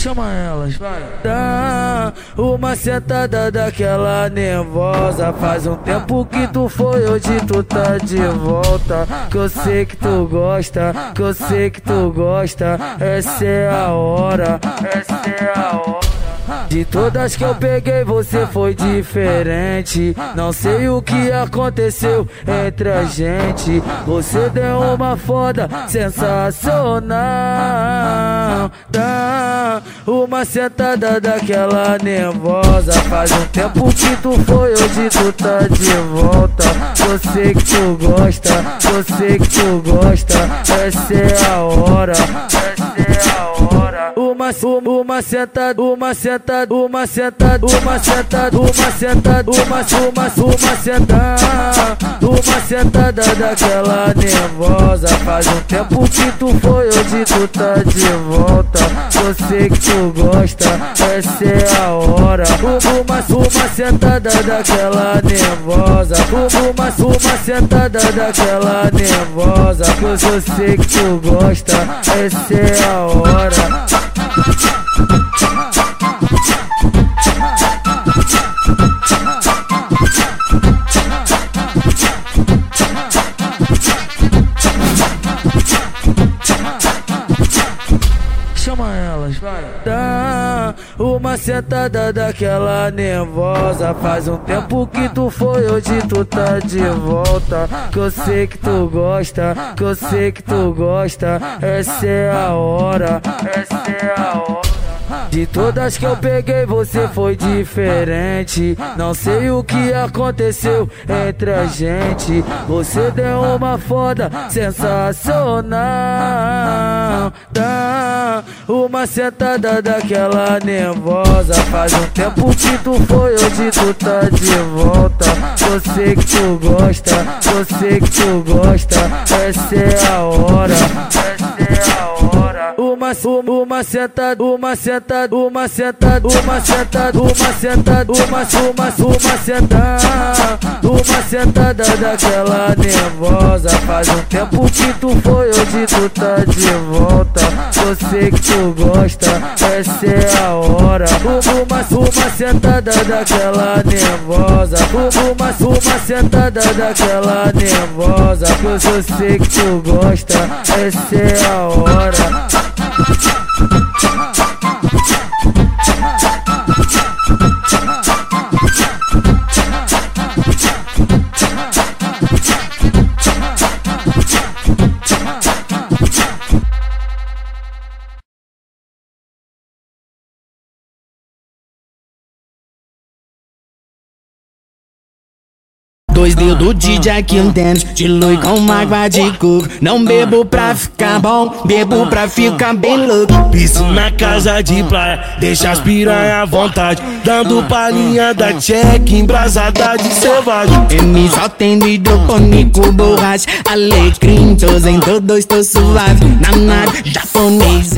Chama elas, vai. Dá uma sentada daquela nervosa. Faz um tempo que tu foi, hoje tu tá de volta. Que eu sei que tu gosta, que eu sei que tu gosta. Essa é a hora, essa é a hora. De todas que eu peguei, você foi diferente. Não sei o que aconteceu entre a gente. Você deu uma foda sensacional. Dá uma sentada daquela nervosa. Faz um tempo que tu foi, hoje tu tá de volta. Eu sei que tu gosta, eu sei que tu gosta. Essa é a hora, essa é a hora. Uma, uma, sentada, uma sentada, uma sentada, uma sentada, uma sentada, uma, uma, uma sentada, uma sentada daquela nervosa. Faz um tempo que tu foi, hoje tu tá de volta. Eu sei que tu gosta, essa é a hora. Uma, uma sentada daquela nervosa. Uma, uma sentada daquela nervosa. Eu sei que tu gosta, essa é a hora. Chama elas. Dá uma sentada daquela nervosa. Faz um tempo que tu foi, hoje tu tá de volta. Que eu sei que tu gosta, que eu sei que tu gosta. Essa é a hora, essa é a. De todas que eu peguei, você foi diferente. Não sei o que aconteceu entre a gente. Você deu uma foda sensacional. Dá uma sentada daquela nervosa. Faz um tempo que tu foi, hoje tu tá de volta. Eu sei que tu gosta, eu sei que tu gosta. Essa é a hora, Uma, sentada, uma sentada, uma sentada, uma sentada, uma sentada, uma, uma, uma sentada, uma sentada daquela nervosa. Faz um tempo que tu foi, hoje tu tá de volta. Eu sei que tu gosta, essa é a hora. Uma, uma sentada daquela nervosa. Uma, uma sentada daquela nervosa. Eu sei que tu gosta, essa é a hora. Ha ha ha! Dois dedos de Jack and Dance, dilui com água de coco. Não bebo pra ficar bom, bebo pra ficar bem louco. Piscina, casa de praia, deixa as piranha à vontade. Dando palhinha da check, embrasada de selvagem. M só tendo hidropônico, borracha, alecrim. Tô em todos, tô suave. Na nave, japonês.